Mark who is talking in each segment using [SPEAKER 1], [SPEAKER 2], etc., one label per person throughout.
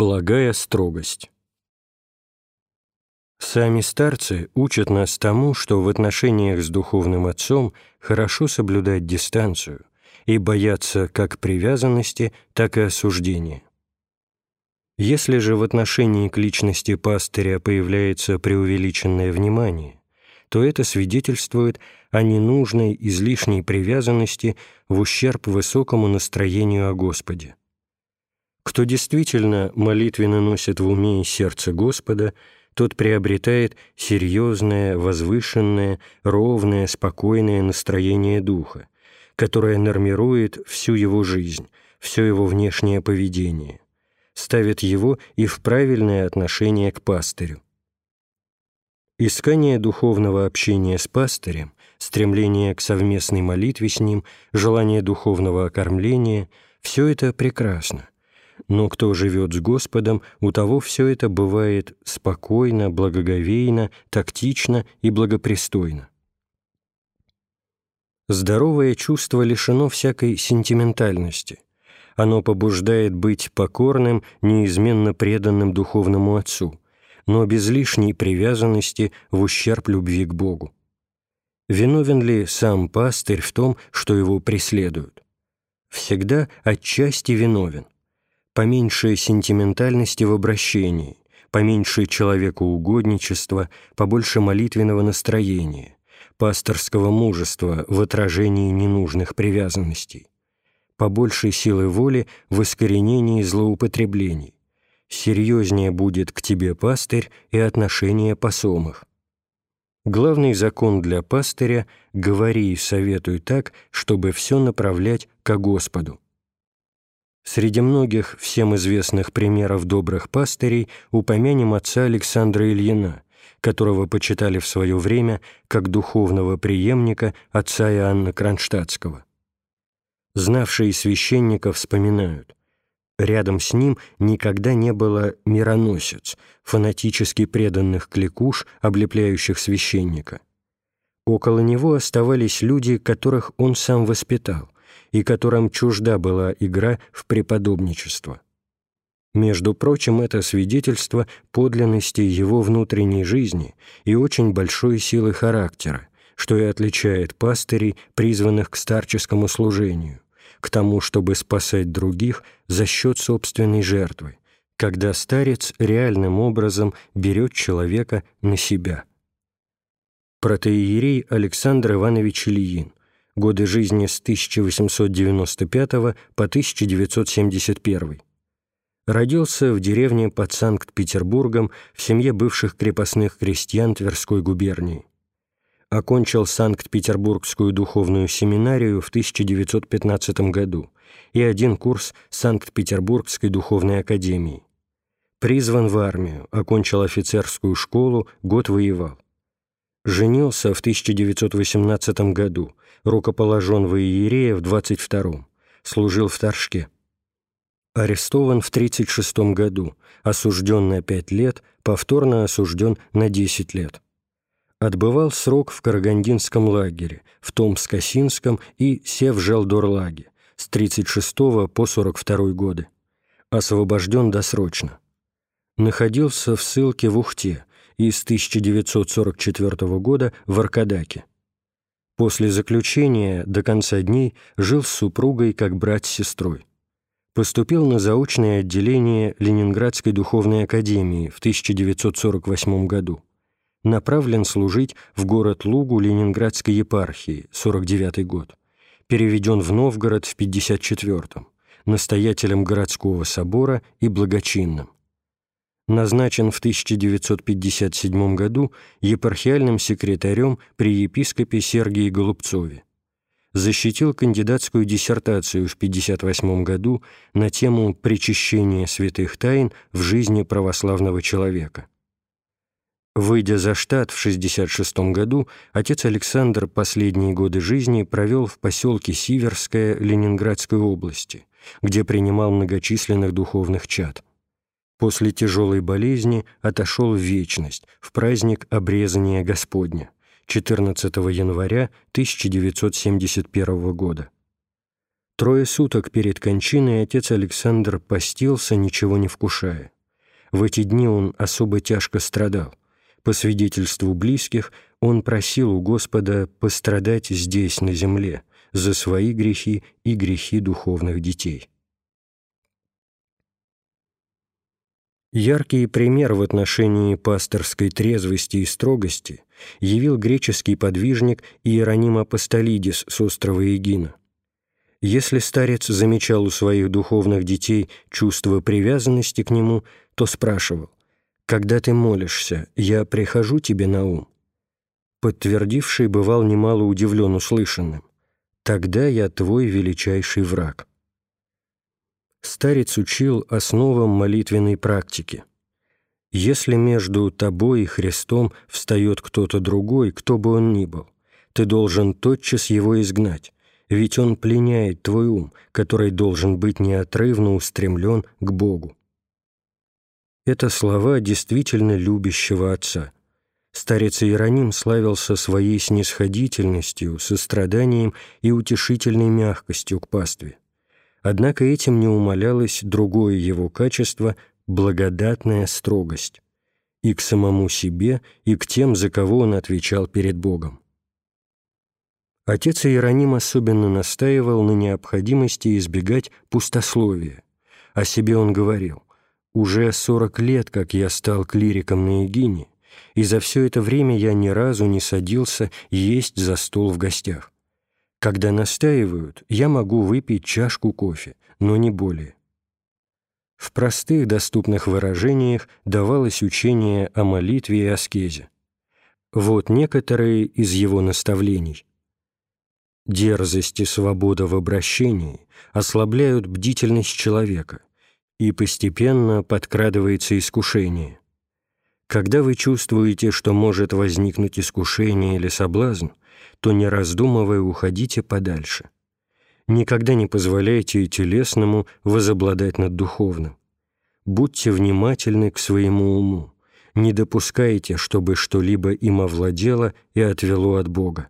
[SPEAKER 1] Благая строгость. Сами старцы учат нас тому, что в отношениях с духовным отцом хорошо соблюдать дистанцию и бояться как привязанности, так и осуждения. Если же в отношении к личности пастыря появляется преувеличенное внимание, то это свидетельствует о ненужной излишней привязанности в ущерб высокому настроению о Господе. Кто действительно молитвенно носит в уме и сердце Господа, тот приобретает серьезное, возвышенное, ровное, спокойное настроение духа, которое нормирует всю его жизнь, все его внешнее поведение, ставит его и в правильное отношение к пастырю. Искание духовного общения с пастырем, стремление к совместной молитве с ним, желание духовного окормления – все это прекрасно – но кто живет с Господом, у того все это бывает спокойно, благоговейно, тактично и благопристойно. Здоровое чувство лишено всякой сентиментальности. Оно побуждает быть покорным, неизменно преданным духовному Отцу, но без лишней привязанности в ущерб любви к Богу. Виновен ли сам пастырь в том, что его преследуют? Всегда отчасти виновен – поменьше сентиментальности в обращении, поменьше человекоугодничества, побольше молитвенного настроения, пасторского мужества в отражении ненужных привязанностей, побольше силы воли в искоренении злоупотреблений. Серьезнее будет к тебе пастырь и отношение посомых. Главный закон для пастыря — говори и советуй так, чтобы все направлять ко Господу. Среди многих всем известных примеров добрых пастырей упомянем отца Александра Ильина, которого почитали в свое время как духовного преемника отца Иоанна Кронштадтского. Знавшие священника вспоминают, рядом с ним никогда не было мироносец, фанатически преданных кликуш, облепляющих священника. Около него оставались люди, которых он сам воспитал – и которым чужда была игра в преподобничество. Между прочим, это свидетельство подлинности его внутренней жизни и очень большой силы характера, что и отличает пастырей, призванных к старческому служению, к тому, чтобы спасать других за счет собственной жертвы, когда старец реальным образом берет человека на себя. Протеерей Александр Иванович Ильин, годы жизни с 1895 по 1971. Родился в деревне под Санкт-Петербургом в семье бывших крепостных крестьян Тверской губернии. Окончил Санкт-Петербургскую духовную семинарию в 1915 году и один курс Санкт-Петербургской духовной академии. Призван в армию, окончил офицерскую школу, год воевал. Женился в 1918 году, рукоположен в Иерея в 22-м, служил в Торжке. Арестован в 1936 году, осужден на 5 лет, повторно осужден на 10 лет. Отбывал срок в Карагандинском лагере, в Томско-Синском и Севжелдорлаге с 36 по 42 годы. Освобожден досрочно. Находился в ссылке в Ухте и с 1944 года в Аркадаке. После заключения до конца дней жил с супругой как брат с сестрой. Поступил на заочное отделение Ленинградской духовной академии в 1948 году. Направлен служить в город Лугу Ленинградской епархии, 49 год. Переведен в Новгород в 54-м, настоятелем городского собора и благочинным назначен в 1957 году епархиальным секретарем при епископе Сергии Голубцове. Защитил кандидатскую диссертацию в 1958 году на тему «Причащение святых тайн в жизни православного человека». Выйдя за штат в 1966 году, отец Александр последние годы жизни провел в поселке Сиверское Ленинградской области, где принимал многочисленных духовных чад – после тяжелой болезни отошел в вечность, в праздник обрезания Господня, 14 января 1971 года. Трое суток перед кончиной отец Александр постился, ничего не вкушая. В эти дни он особо тяжко страдал. По свидетельству близких, он просил у Господа пострадать здесь, на земле, за свои грехи и грехи духовных детей. Яркий пример в отношении пасторской трезвости и строгости явил греческий подвижник Иероним Апостолидис с острова Егина. Если старец замечал у своих духовных детей чувство привязанности к нему, то спрашивал, «Когда ты молишься, я прихожу тебе на ум?» Подтвердивший бывал немало удивлен услышанным. «Тогда я твой величайший враг». Старец учил основам молитвенной практики. «Если между тобой и Христом встает кто-то другой, кто бы он ни был, ты должен тотчас его изгнать, ведь он пленяет твой ум, который должен быть неотрывно устремлен к Богу. Это слова действительно любящего отца. Старец Иероним славился своей снисходительностью, состраданием и утешительной мягкостью к пастве. Однако этим не умалялось другое его качество – благодатная строгость и к самому себе, и к тем, за кого он отвечал перед Богом. Отец Иероним особенно настаивал на необходимости избегать пустословия. О себе он говорил, «Уже сорок лет, как я стал клириком на Егине, и за все это время я ни разу не садился есть за стол в гостях. Когда настаивают, я могу выпить чашку кофе, но не более». В простых доступных выражениях давалось учение о молитве и аскезе. Вот некоторые из его наставлений. Дерзость и свобода в обращении ослабляют бдительность человека, и постепенно подкрадывается искушение. Когда вы чувствуете, что может возникнуть искушение или соблазн, то, не раздумывая, уходите подальше. Никогда не позволяйте телесному возобладать над духовным. Будьте внимательны к своему уму. Не допускайте, чтобы что-либо им овладело и отвело от Бога.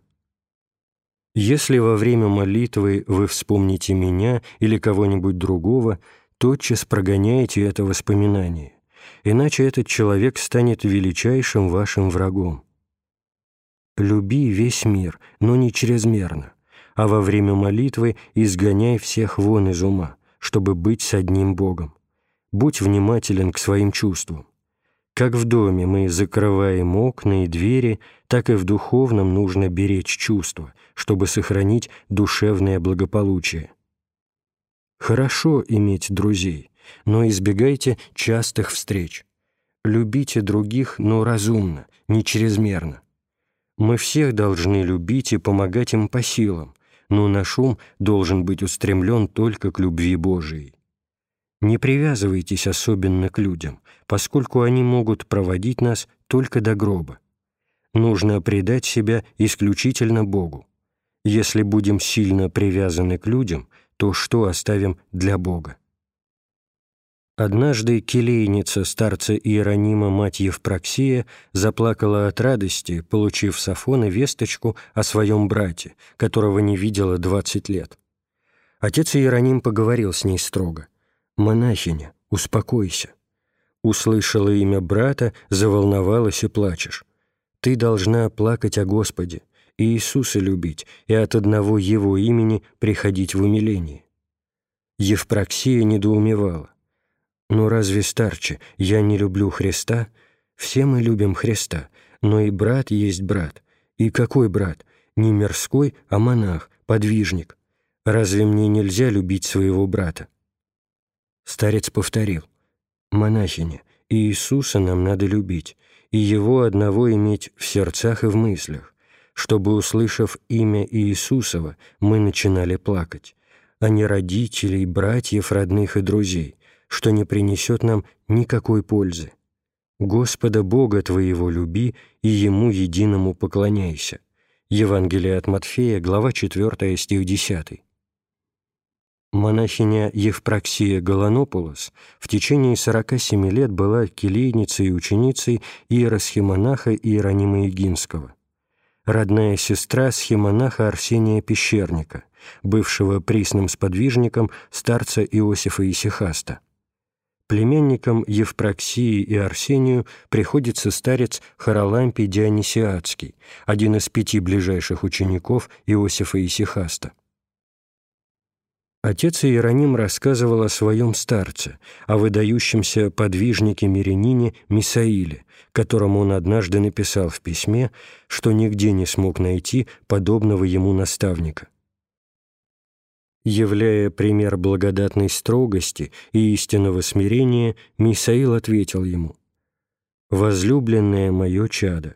[SPEAKER 1] Если во время молитвы вы вспомните меня или кого-нибудь другого, тотчас прогоняйте это воспоминание, иначе этот человек станет величайшим вашим врагом. Люби весь мир, но не чрезмерно, а во время молитвы изгоняй всех вон из ума, чтобы быть с одним Богом. Будь внимателен к своим чувствам. Как в доме мы закрываем окна и двери, так и в духовном нужно беречь чувства, чтобы сохранить душевное благополучие. Хорошо иметь друзей, но избегайте частых встреч. Любите других, но разумно, не чрезмерно. Мы всех должны любить и помогать им по силам, но наш ум должен быть устремлен только к любви Божией. Не привязывайтесь особенно к людям, поскольку они могут проводить нас только до гроба. Нужно предать себя исключительно Богу. Если будем сильно привязаны к людям, то что оставим для Бога? Однажды келейница старца Иеронима мать Евпроксия заплакала от радости, получив с весточку о своем брате, которого не видела двадцать лет. Отец Иероним поговорил с ней строго. «Монахиня, успокойся». Услышала имя брата, заволновалась и плачешь. «Ты должна плакать о Господе, и Иисуса любить, и от одного Его имени приходить в умиление». Евпроксия недоумевала. «Но разве старче, я не люблю Христа? Все мы любим Христа, но и брат есть брат. И какой брат? Не мирской, а монах, подвижник. Разве мне нельзя любить своего брата?» Старец повторил, «Монахиня, Иисуса нам надо любить, и Его одного иметь в сердцах и в мыслях, чтобы, услышав имя Иисусова, мы начинали плакать, а не родителей, братьев, родных и друзей, что не принесет нам никакой пользы. Господа Бога твоего люби и Ему единому поклоняйся». Евангелие от Матфея, глава 4, стих 10. Монахиня Евпроксия Голонополос в течение 47 лет была келейницей и ученицей иеросхимонаха Иеронима Егинского. родная сестра схемонаха Арсения Пещерника, бывшего присным сподвижником старца Иосифа Исихаста. Племянникам Евпроксии и Арсению приходится старец Харалампий Дионисиадский, один из пяти ближайших учеников Иосифа Исихаста. Отец Иероним рассказывал о своем старце, о выдающемся подвижнике-мирянине Мисаиле, которому он однажды написал в письме, что нигде не смог найти подобного ему наставника. Являя пример благодатной строгости и истинного смирения, Мисаил ответил ему, «Возлюбленное мое чадо,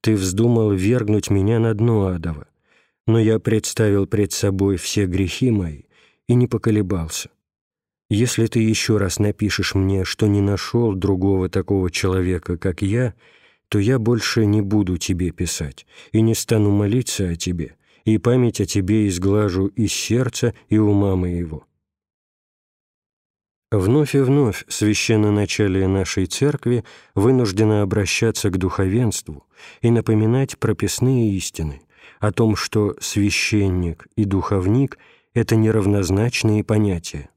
[SPEAKER 1] ты вздумал вергнуть меня на дно адово, но я представил пред собой все грехи мои, и не поколебался. Если ты еще раз напишешь мне, что не нашел другого такого человека, как я, то я больше не буду тебе писать и не стану молиться о тебе, и память о тебе изглажу из сердца и ума моего». Вновь и вновь священноначалие нашей церкви вынуждено обращаться к духовенству и напоминать прописные истины о том, что священник и духовник – это неравнозначные понятия.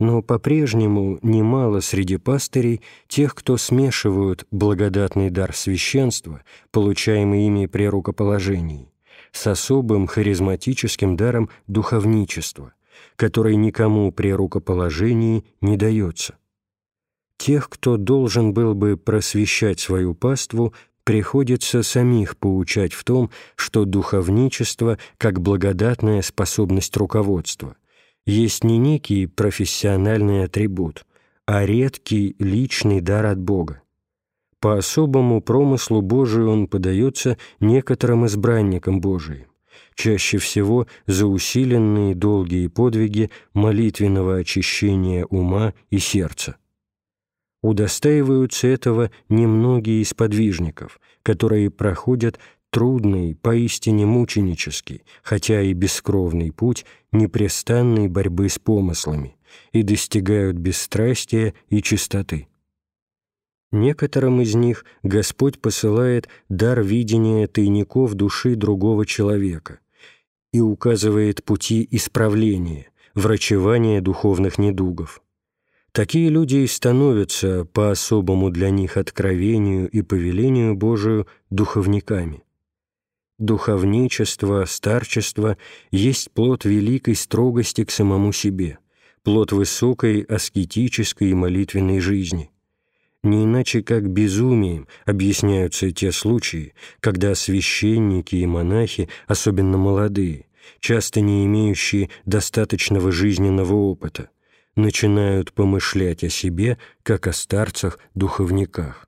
[SPEAKER 1] Но по-прежнему немало среди пастырей тех, кто смешивают благодатный дар священства, получаемый ими при рукоположении, с особым харизматическим даром духовничества, который никому при рукоположении не дается. Тех, кто должен был бы просвещать свою паству, приходится самих поучать в том, что духовничество, как благодатная способность руководства, есть не некий профессиональный атрибут, а редкий личный дар от Бога. По особому промыслу Божию он подается некоторым избранникам Божиим, чаще всего за усиленные долгие подвиги молитвенного очищения ума и сердца. Удостаиваются этого немногие из подвижников, которые проходят трудный, поистине мученический, хотя и бескровный путь непрестанной борьбы с помыслами и достигают бесстрастия и чистоты. Некоторым из них Господь посылает дар видения тайников души другого человека и указывает пути исправления, врачевания духовных недугов. Такие люди и становятся по особому для них откровению и повелению Божию духовниками. Духовничество, старчество есть плод великой строгости к самому себе, плод высокой аскетической и молитвенной жизни. Не иначе как безумием объясняются те случаи, когда священники и монахи, особенно молодые, часто не имеющие достаточного жизненного опыта, начинают помышлять о себе, как о старцах-духовниках.